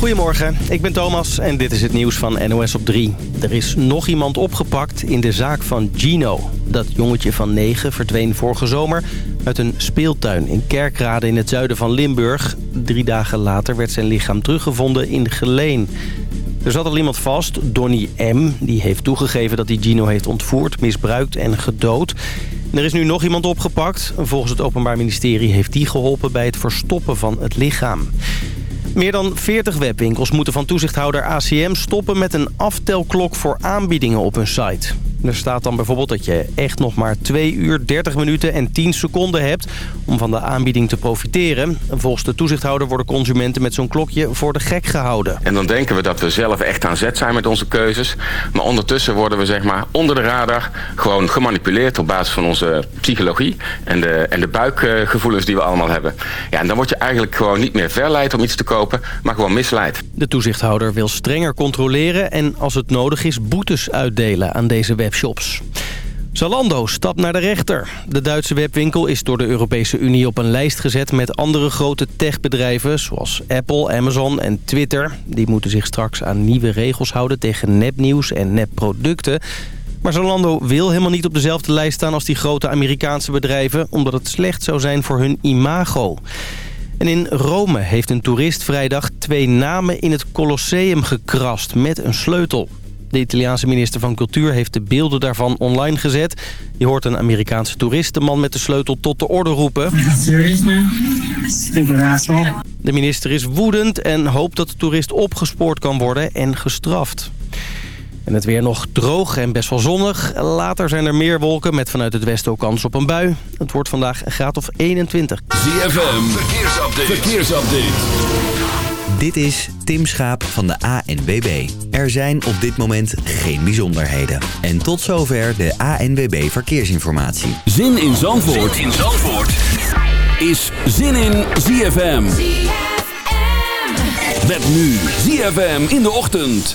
Goedemorgen, ik ben Thomas en dit is het nieuws van NOS op 3. Er is nog iemand opgepakt in de zaak van Gino. Dat jongetje van 9 verdween vorige zomer uit een speeltuin in Kerkrade in het zuiden van Limburg. Drie dagen later werd zijn lichaam teruggevonden in Geleen. Er zat al iemand vast, Donny M. Die heeft toegegeven dat hij Gino heeft ontvoerd, misbruikt en gedood. Er is nu nog iemand opgepakt. Volgens het Openbaar Ministerie heeft die geholpen bij het verstoppen van het lichaam. Meer dan 40 webwinkels moeten van toezichthouder ACM stoppen met een aftelklok voor aanbiedingen op hun site. Er staat dan bijvoorbeeld dat je echt nog maar 2 uur, 30 minuten en 10 seconden hebt om van de aanbieding te profiteren. Volgens de toezichthouder worden consumenten met zo'n klokje voor de gek gehouden. En dan denken we dat we zelf echt aan zet zijn met onze keuzes. Maar ondertussen worden we zeg maar onder de radar gewoon gemanipuleerd op basis van onze psychologie en de, en de buikgevoelens die we allemaal hebben. Ja, en dan word je eigenlijk gewoon niet meer verleid om iets te kopen, maar gewoon misleid. De toezichthouder wil strenger controleren en als het nodig is boetes uitdelen aan deze website webshops. Zalando stapt naar de rechter. De Duitse webwinkel is door de Europese Unie op een lijst gezet... met andere grote techbedrijven zoals Apple, Amazon en Twitter. Die moeten zich straks aan nieuwe regels houden tegen nepnieuws en nepproducten. Maar Zalando wil helemaal niet op dezelfde lijst staan als die grote Amerikaanse bedrijven... omdat het slecht zou zijn voor hun imago. En in Rome heeft een toerist vrijdag twee namen in het Colosseum gekrast met een sleutel. De Italiaanse minister van Cultuur heeft de beelden daarvan online gezet. Je hoort een Amerikaanse toerist de man met de sleutel tot de orde roepen. De minister is woedend en hoopt dat de toerist opgespoord kan worden en gestraft. En het weer nog droog en best wel zonnig. Later zijn er meer wolken met vanuit het westen ook kans op een bui. Het wordt vandaag een graad of 21. ZFM, verkeersupdate. verkeersupdate. Dit is Tim Schaap van de ANWB. Er zijn op dit moment geen bijzonderheden. En tot zover de ANWB Verkeersinformatie. Zin in Zandvoort, zin in Zandvoort. is Zin in ZFM. ZFM. Met nu ZFM in de ochtend.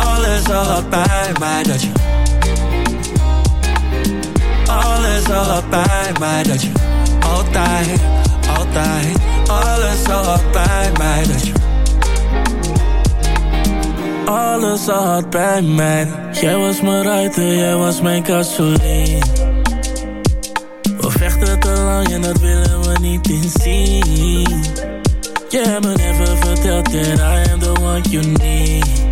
alles al had bij mij Dat je alles al had bij mij Dat je altijd, altijd Alles al had bij mij Dat je alles al had bij mij. Jij was mijn ruiter, jij was mijn gasoline We vechten te lang en dat willen we niet inzien Je hebt me never verteld that I am the one you need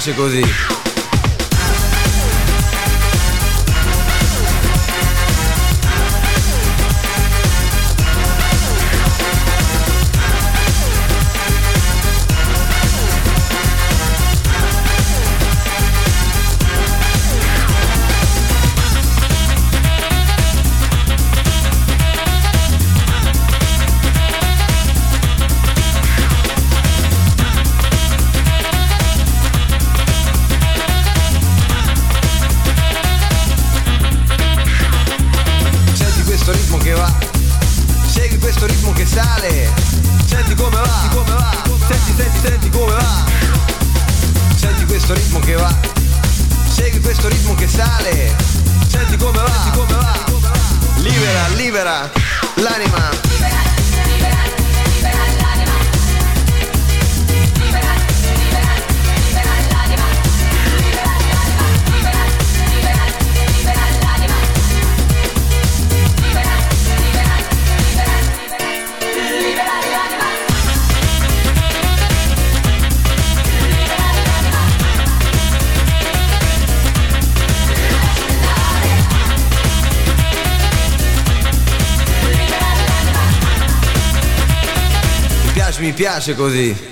piace così. piace così.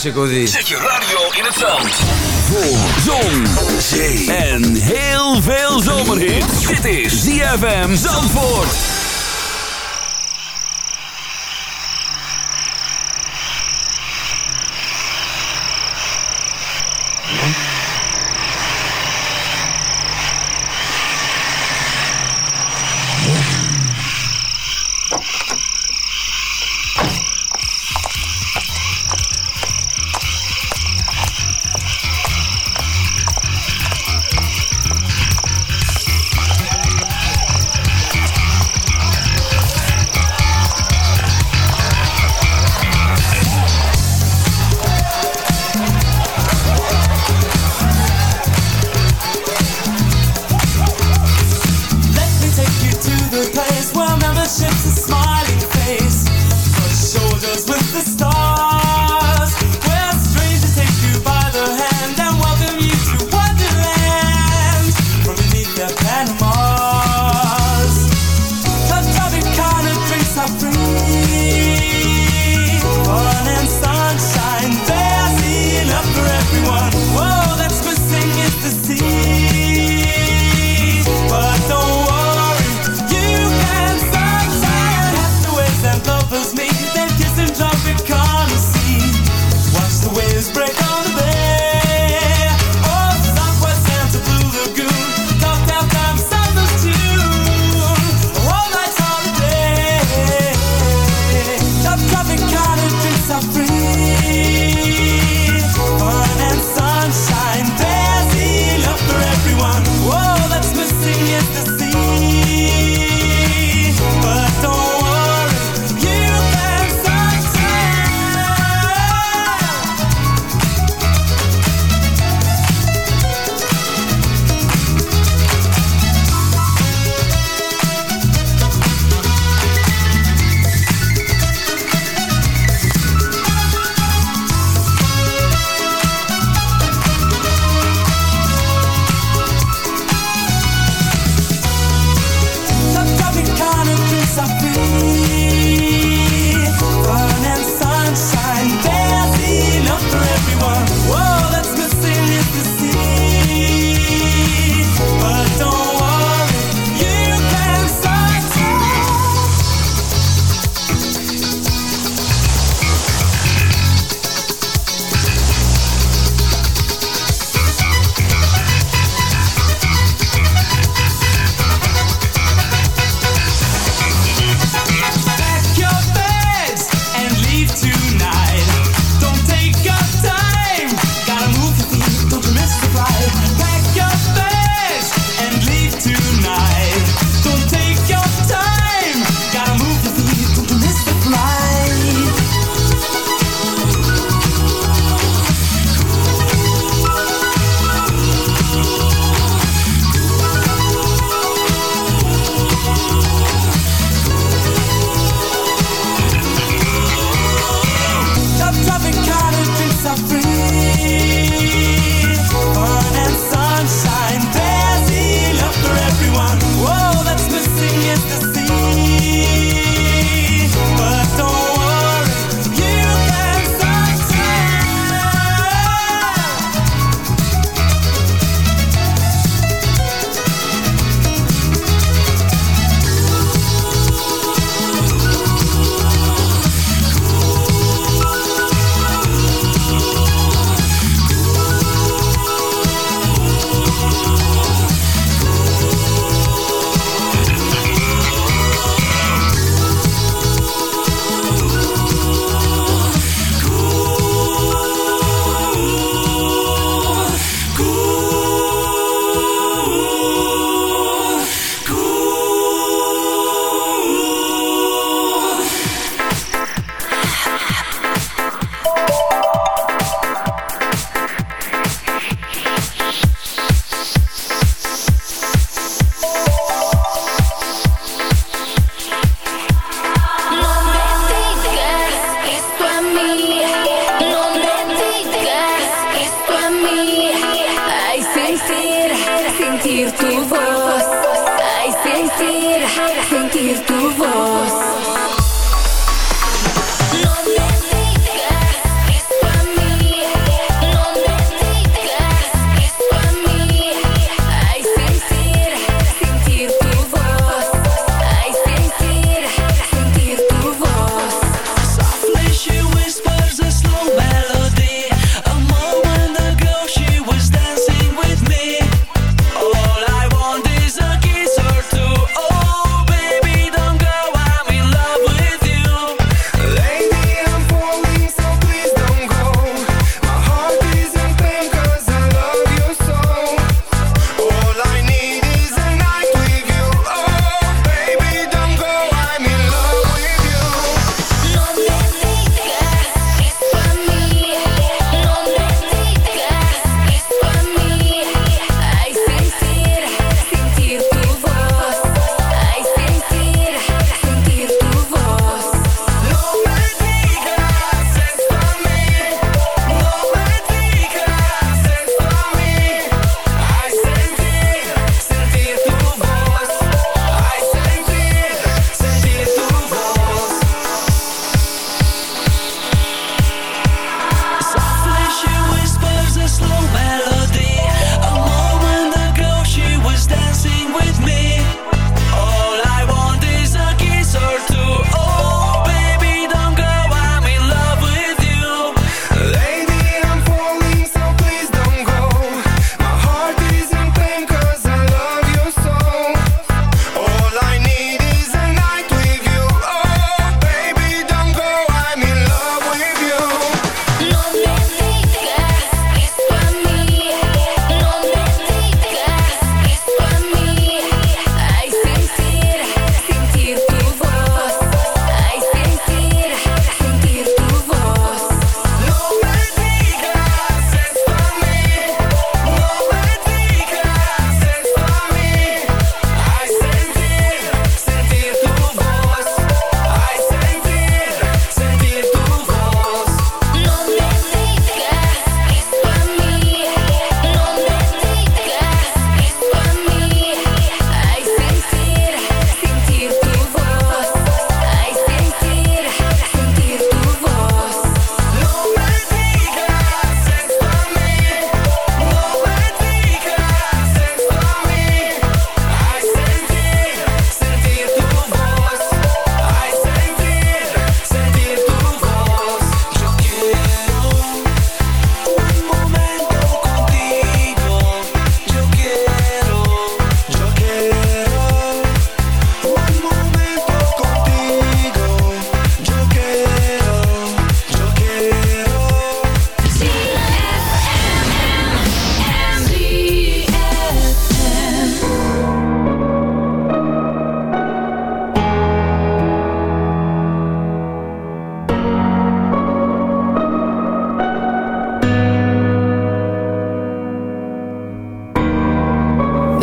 piace così.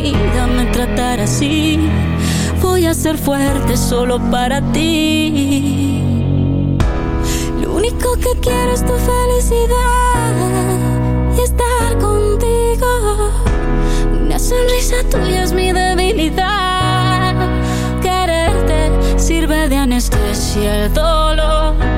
vida me tratara así. Voy a ser fuerte solo para ti. Lo único que quiero es tu felicidad y estar contigo. Una sonrisa tuya es mi debilidad. Quererte sirve de anestesia el dolor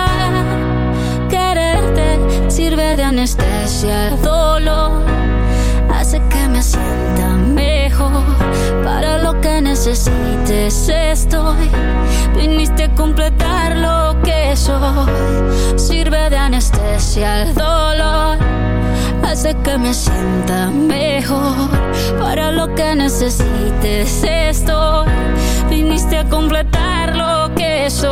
de anestesia al dolor, hace que me sienta mejor. Para lo que necesites estoy. Viniste a completar lo que soy. Sirve de anestesia al dolor. Hace que me sienta mejor. Para lo que necesites estoy. Viniste a completar lo que soy.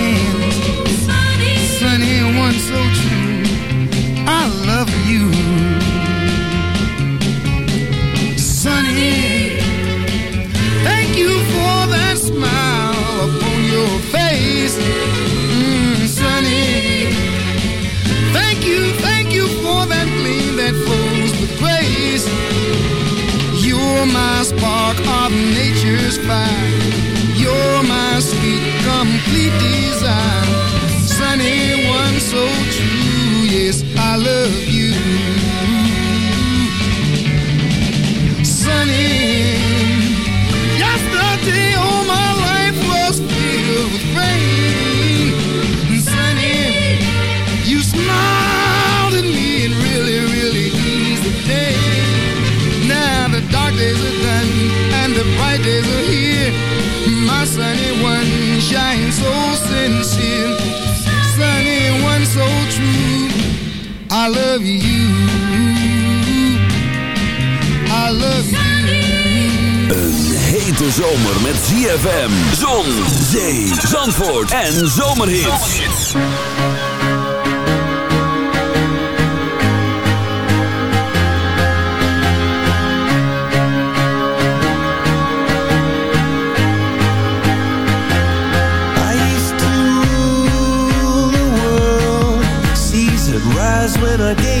my of nature's fire. You're my sweet, complete design. Sunny one so true, yes, I love I love you. I love you. Een hete zomer met ZFM, zon, zee, zandvoort en zomerhits. it again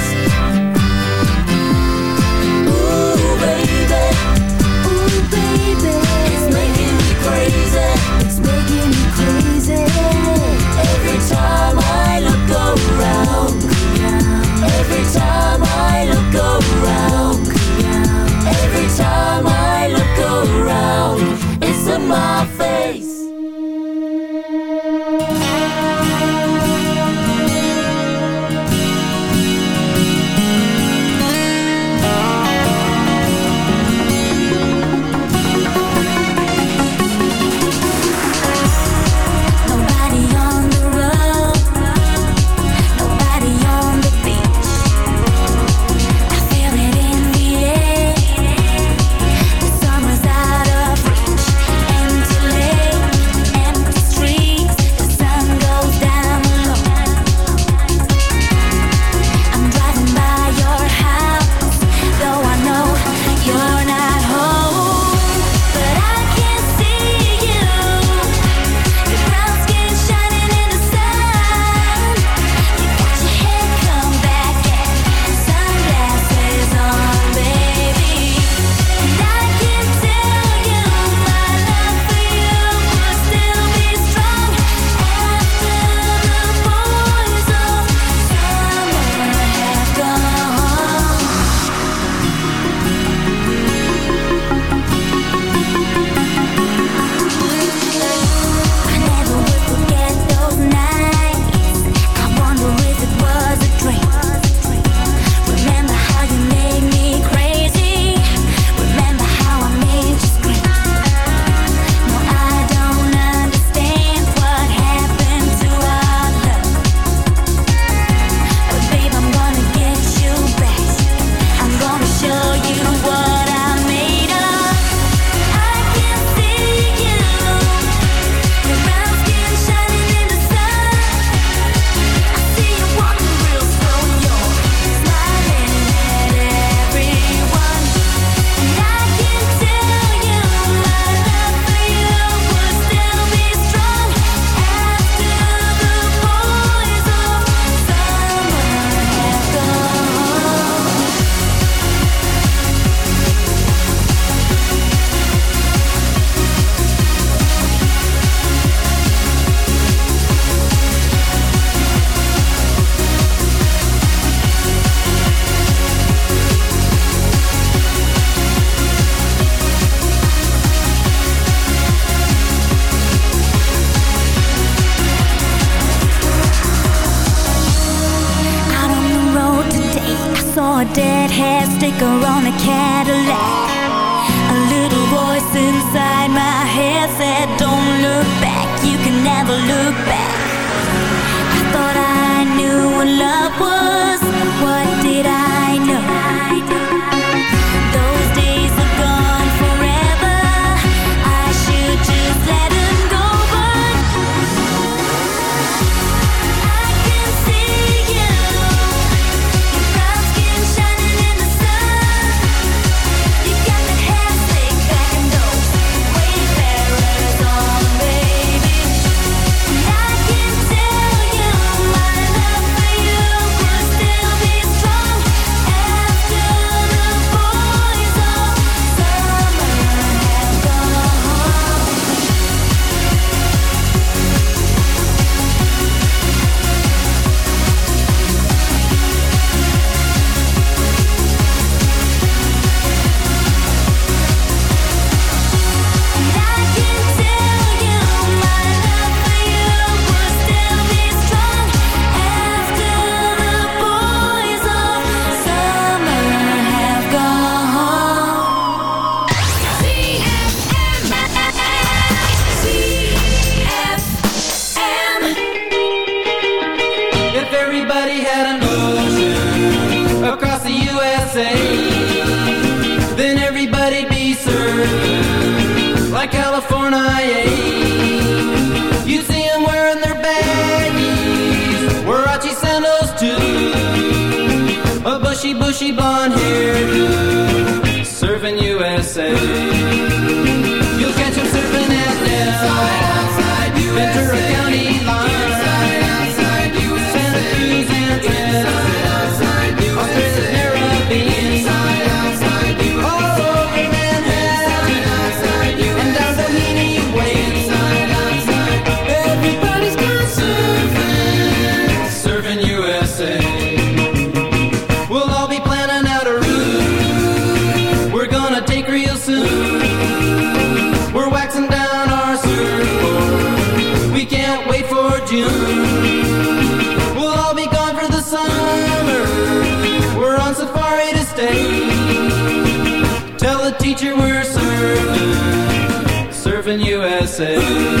say